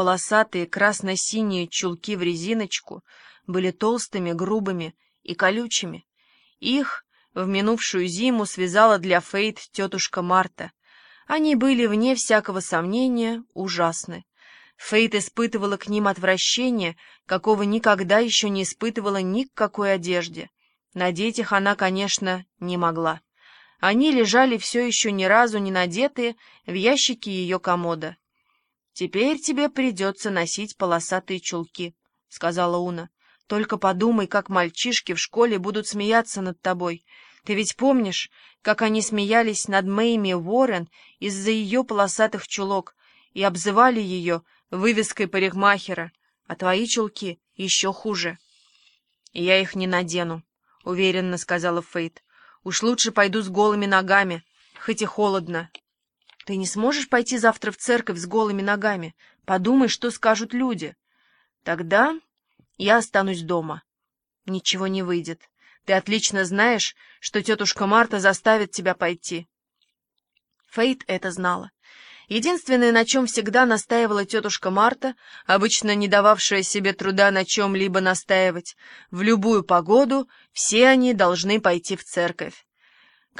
полосатые красно-синие чулки в резиночку были толстыми, грубыми и колючими. Их в минувшую зиму связала для Фейт тетушка Марта. Они были, вне всякого сомнения, ужасны. Фейт испытывала к ним отвращение, какого никогда еще не испытывала ни к какой одежде. Надеть их она, конечно, не могла. Они лежали все еще ни разу не надетые в ящике ее комода. «Теперь тебе придется носить полосатые чулки», — сказала Уна. «Только подумай, как мальчишки в школе будут смеяться над тобой. Ты ведь помнишь, как они смеялись над Мэйми Уоррен из-за ее полосатых чулок и обзывали ее вывеской парикмахера, а твои чулки еще хуже. «Я их не надену», — уверенно сказала Фейт. «Уж лучше пойду с голыми ногами, хоть и холодно». «Ты не сможешь пойти завтра в церковь с голыми ногами? Подумай, что скажут люди». «Тогда я останусь дома». «Ничего не выйдет. Ты отлично знаешь, что тетушка Марта заставит тебя пойти». Фейт это знала. Единственное, на чем всегда настаивала тетушка Марта, обычно не дававшая себе труда на чем-либо настаивать, в любую погоду все они должны пойти в церковь.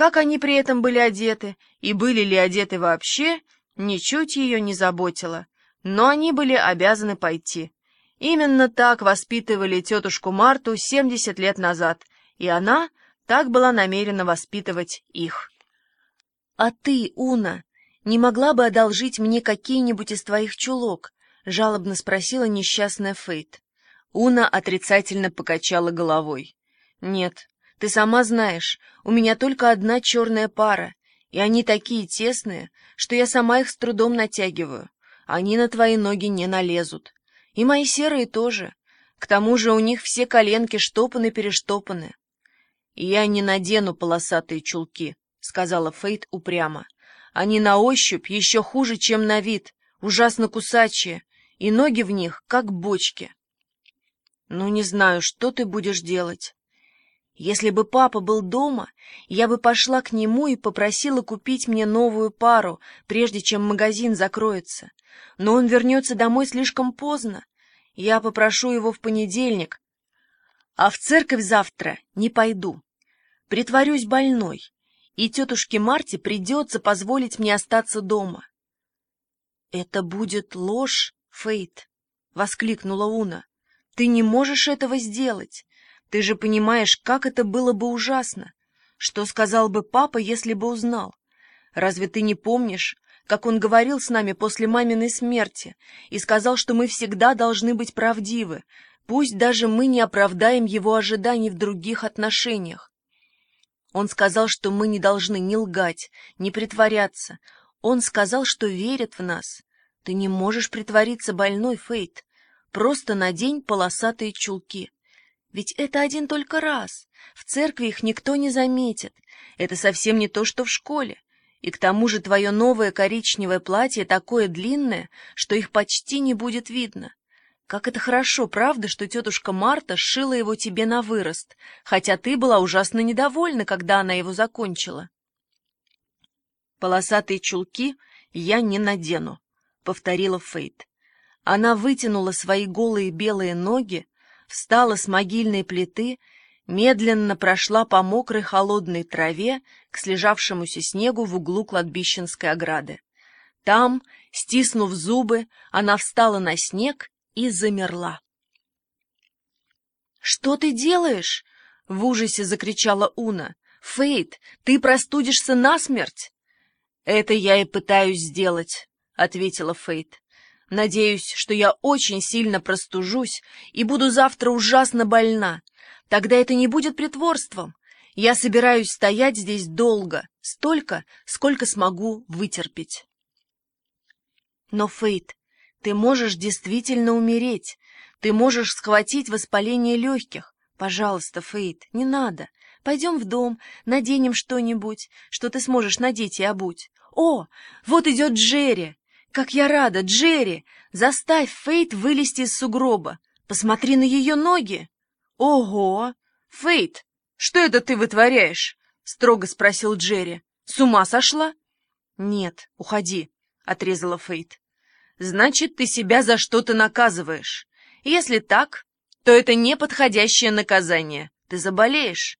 Как они при этом были одеты, и были ли одеты вообще, ничуть ее не заботило, но они были обязаны пойти. Именно так воспитывали тетушку Марту 70 лет назад, и она так была намерена воспитывать их. «А ты, Уна, не могла бы одолжить мне какие-нибудь из твоих чулок?» — жалобно спросила несчастная Фейт. Уна отрицательно покачала головой. «Нет, ты сама знаешь, у меня только одна черная пара, и они такие тесные, что я сама их с трудом натягиваю. Они на твои ноги не налезут. И мои серые тоже. К тому же у них все коленки штопаны-перештопаны». «Я не надену полосатые чулки», — сказала Фейт упрямо. Они на ощупь еще хуже, чем на вид, ужасно кусачие, и ноги в них, как бочки. Ну, не знаю, что ты будешь делать. Если бы папа был дома, я бы пошла к нему и попросила купить мне новую пару, прежде чем магазин закроется. Но он вернется домой слишком поздно. Я попрошу его в понедельник, а в церковь завтра не пойду. Притворюсь больной и тетушке Марте придется позволить мне остаться дома. — Это будет ложь, Фейт, — воскликнула Уна. — Ты не можешь этого сделать. Ты же понимаешь, как это было бы ужасно. Что сказал бы папа, если бы узнал? Разве ты не помнишь, как он говорил с нами после маминой смерти и сказал, что мы всегда должны быть правдивы, пусть даже мы не оправдаем его ожиданий в других отношениях? Он сказал, что мы не должны ни лгать, ни притворяться. Он сказал, что верит в нас. Ты не можешь притвориться больной, Фейт. Просто надень полосатые чулки. Ведь это один только раз. В церкви их никто не заметит. Это совсем не то, что в школе. И к тому же твое новое коричневое платье такое длинное, что их почти не будет видно. Как это хорошо, правда, что тетушка Марта сшила его тебе на вырост, хотя ты была ужасно недовольна, когда она его закончила. Полосатые чулки я не надену, — повторила Фейт. Она вытянула свои голые белые ноги, встала с могильной плиты, медленно прошла по мокрой холодной траве к слежавшемуся снегу в углу кладбищенской ограды. Там, стиснув зубы, она встала на снег и замерла. «Что ты делаешь?» — в ужасе закричала Уна. «Фейт, ты простудишься насмерть!» «Это я и пытаюсь сделать», — ответила Фейт. «Надеюсь, что я очень сильно простужусь и буду завтра ужасно больна. Тогда это не будет притворством. Я собираюсь стоять здесь долго, столько, сколько смогу вытерпеть». Но, Фейт, ты можешь действительно умереть. Ты можешь схватить воспаление легких. Пожалуйста, Фейт, не надо. Пойдем в дом, наденем что-нибудь, что ты сможешь надеть и обуть. О, вот идет Джерри! Как я рада, Джерри! Заставь Фейт вылезти из сугроба. Посмотри на ее ноги. Ого! Фейт, что это ты вытворяешь? Строго спросил Джерри. С ума сошла? Нет, уходи, отрезала Фейт. значит, ты себя за что-то наказываешь. Если так, то это неподходящее наказание. Ты заболеешь.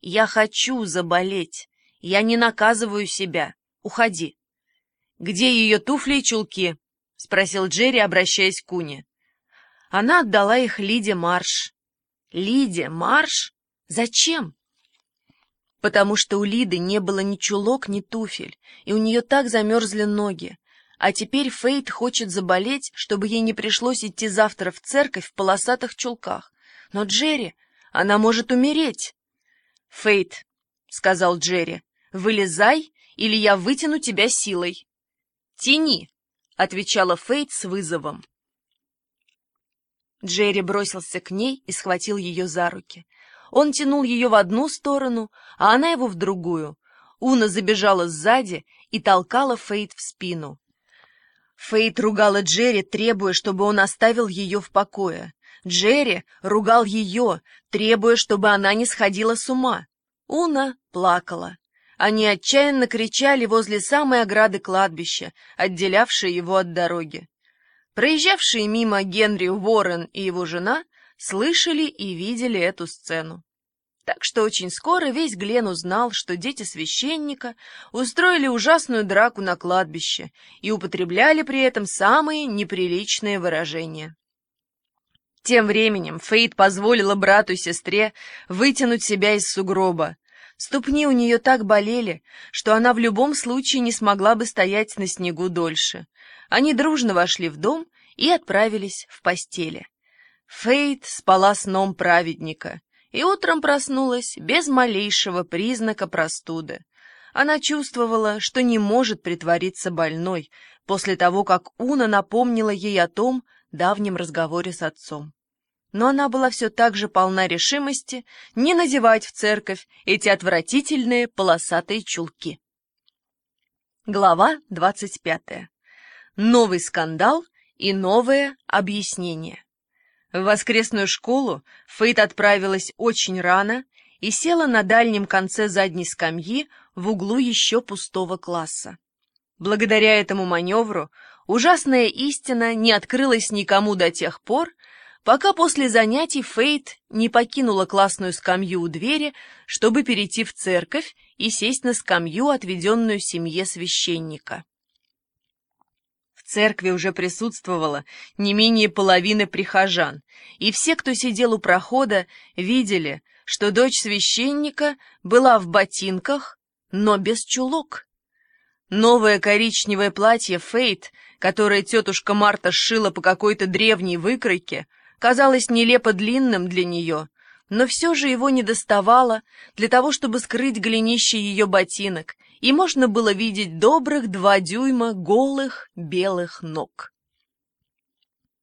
Я хочу заболеть. Я не наказываю себя. Уходи. Где ее туфли и чулки? — спросил Джерри, обращаясь к Куне. Она отдала их Лиде Марш. Лиде Марш? Зачем? Потому что у Лиды не было ни чулок, ни туфель, и у нее так замерзли ноги. А теперь Фейт хочет заболеть, чтобы ей не пришлось идти завтра в церковь в полосатых чулках. Но Джерри, она может умереть. Фейт, — сказал Джерри, — вылезай, или я вытяну тебя силой. Тяни, — отвечала Фейт с вызовом. Джерри бросился к ней и схватил ее за руки. Он тянул ее в одну сторону, а она его в другую. Уна забежала сзади и толкала Фейт в спину. Фейт ругала Джерри, требуя, чтобы он оставил ее в покое. Джерри ругал ее, требуя, чтобы она не сходила с ума. Уна плакала. Они отчаянно кричали возле самой ограды кладбища, отделявшей его от дороги. Проезжавшие мимо Генри Уоррен и его жена слышали и видели эту сцену. Так что очень скоро весь Глен узнал, что дети священника устроили ужасную драку на кладбище и употребляли при этом самые неприличные выражения. Тем временем Фейт позволила брату и сестре вытянуть себя из сугроба. Ступни у нее так болели, что она в любом случае не смогла бы стоять на снегу дольше. Они дружно вошли в дом и отправились в постели. Фейт спала сном праведника и утром проснулась без малейшего признака простуды. Она чувствовала, что не может притвориться больной после того, как Уна напомнила ей о том давнем разговоре с отцом. Но она была все так же полна решимости не надевать в церковь эти отвратительные полосатые чулки. Глава двадцать пятая. Новый скандал и новое объяснение. В воскресную школу Фейт отправилась очень рано и села на дальнем конце задней скамьи в углу еще пустого класса. Благодаря этому маневру ужасная истина не открылась никому до тех пор, пока после занятий Фейт не покинула классную скамью у двери, чтобы перейти в церковь и сесть на скамью, отведенную семье священника церкви уже присутствовало не менее половины прихожан, и все, кто сидел у прохода, видели, что дочь священника была в ботинках, но без чулок. Новое коричневое платье Фейт, которое тетушка Марта сшила по какой-то древней выкройке, казалось нелепо длинным для нее, но все же его не доставало для того, чтобы скрыть голенище ее ботинок, и можно было видеть добрых два дюйма голых белых ног.